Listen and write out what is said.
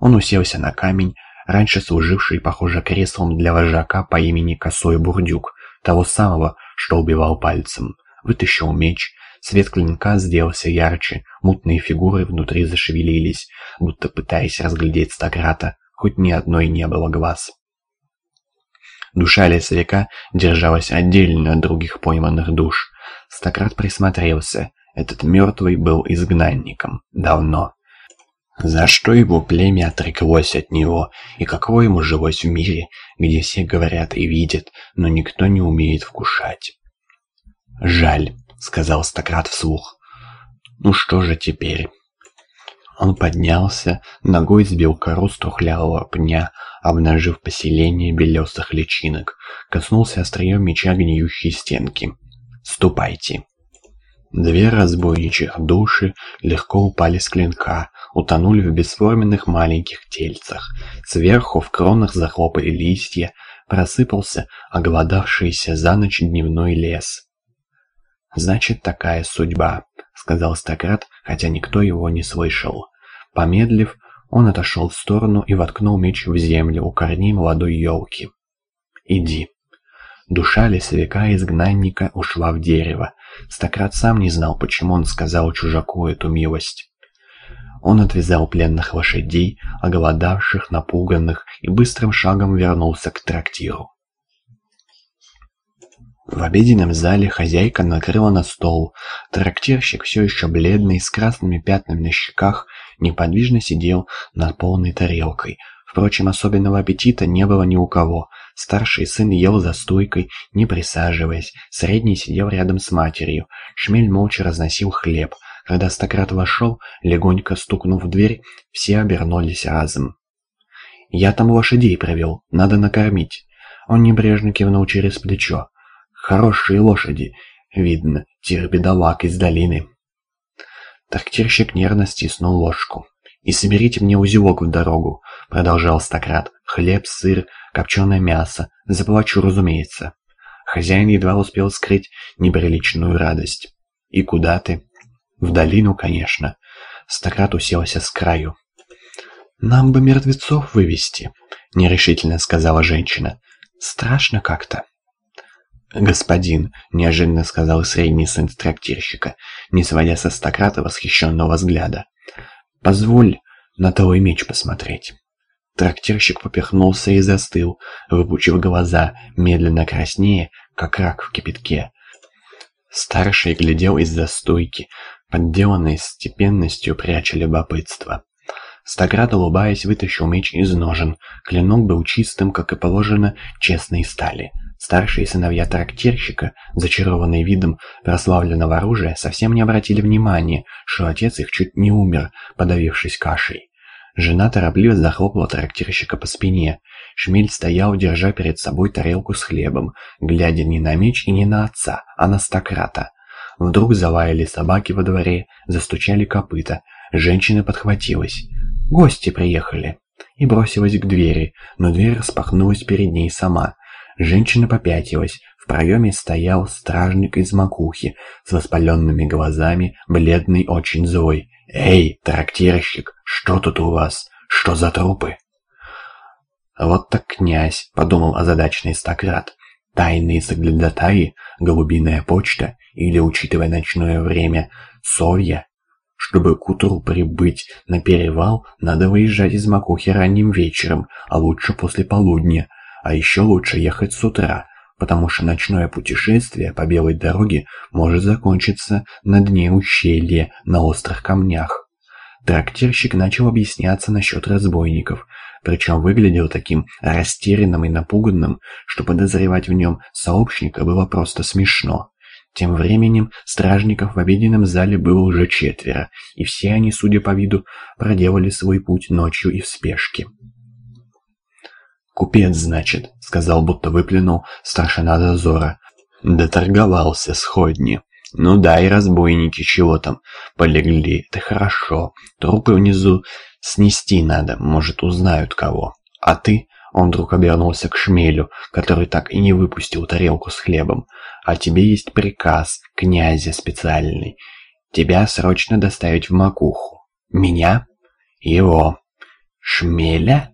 Он уселся на камень, раньше служивший, похоже, креслом для вожака по имени Косой Бурдюк, того самого, что убивал пальцем. Вытащил меч, свет клинка сделался ярче, мутные фигуры внутри зашевелились, будто пытаясь разглядеть Стократа, хоть ни одной не было глаз. Душа лесовика держалась отдельно от других пойманных душ. Стократ присмотрелся. Этот мертвый был изгнанником. Давно. За что его племя отреклось от него, и каково ему жилось в мире, где все говорят и видят, но никто не умеет вкушать. «Жаль», — сказал Стократ вслух. «Ну что же теперь?» Он поднялся, ногой сбил кору струхлявого пня, обнажив поселение белесых личинок, коснулся острием меча гниющей стенки. «Ступайте!» Две разбойничьих души легко упали с клинка, утонули в бесформенных маленьких тельцах. Сверху в кронах захлопали листья, просыпался оголодавшийся за ночь дневной лес. «Значит, такая судьба», — сказал Стократ, хотя никто его не слышал. Помедлив, он отошел в сторону и воткнул меч в землю у корней молодой елки. «Иди». Душа лесовика-изгнанника ушла в дерево. Стократ сам не знал, почему он сказал чужаку эту милость. Он отвязал пленных лошадей, оголодавших, напуганных, и быстрым шагом вернулся к трактиру. В обеденном зале хозяйка накрыла на стол. Трактирщик, все еще бледный, с красными пятнами на щеках, неподвижно сидел над полной тарелкой. Впрочем, особенного аппетита не было ни у кого. Старший сын ел за стойкой, не присаживаясь. Средний сидел рядом с матерью. Шмель молча разносил хлеб. Когда Стократ вошел, легонько стукнув в дверь, все обернулись разом. «Я там лошадей провел, надо накормить». Он небрежно кивнул через плечо. Хорошие лошади. Видно, тир-бедолаг из долины. Трактирщик нервно стиснул ложку. «И соберите мне узелок в дорогу», — продолжал Стократ. «Хлеб, сыр, копченое мясо. Заплачу, разумеется». Хозяин едва успел скрыть неприличную радость. «И куда ты?» «В долину, конечно». Стократ уселся с краю. «Нам бы мертвецов вывести», — нерешительно сказала женщина. «Страшно как-то». «Господин», — неожиданно сказал средний сын трактирщика, не сводя со стократа восхищенного взгляда. «Позволь на твой меч посмотреть». Трактирщик попихнулся и застыл, выпучив глаза, медленно краснее, как рак в кипятке. Старший глядел из-за стойки, подделанной степенностью пряча любопытство. Стократ, улыбаясь, вытащил меч из ножен. Клинок был чистым, как и положено, честной стали. Старшие сыновья трактирщика, зачарованные видом прославленного оружия, совсем не обратили внимания, что отец их чуть не умер, подавившись кашей. Жена торопливо захлопала трактирщика по спине. Шмель стоял, держа перед собой тарелку с хлебом, глядя не на меч и не на отца, а на стократа. Вдруг залаяли собаки во дворе, застучали копыта. Женщина подхватилась. «Гости приехали!» И бросилась к двери, но дверь распахнулась перед ней сама. Женщина попятилась. В проеме стоял стражник из макухи, с воспаленными глазами, бледный, очень злой. «Эй, трактирщик, что тут у вас? Что за трупы?» «Вот так князь», — подумал озадаченный стократ. «Тайные соглядатаи, голубиная почта или, учитывая ночное время, совья?» Чтобы к утру прибыть на перевал, надо выезжать из Макухи ранним вечером, а лучше после полудня, а еще лучше ехать с утра, потому что ночное путешествие по белой дороге может закончиться на дне ущелья на острых камнях. Трактирщик начал объясняться насчет разбойников, причем выглядел таким растерянным и напуганным, что подозревать в нем сообщника было просто смешно. Тем временем стражников в обеденном зале было уже четверо, и все они, судя по виду, проделали свой путь ночью и в спешке. «Купец, значит», — сказал, будто выплюнул старшина дозора. «Доторговался сходни. Ну да, и разбойники чего там полегли, это хорошо. Трупы внизу снести надо, может, узнают кого. А ты...» Он вдруг обернулся к шмелю, который так и не выпустил тарелку с хлебом. «А тебе есть приказ, князя специальный. Тебя срочно доставить в макуху». «Меня?» «Его». Шмеля?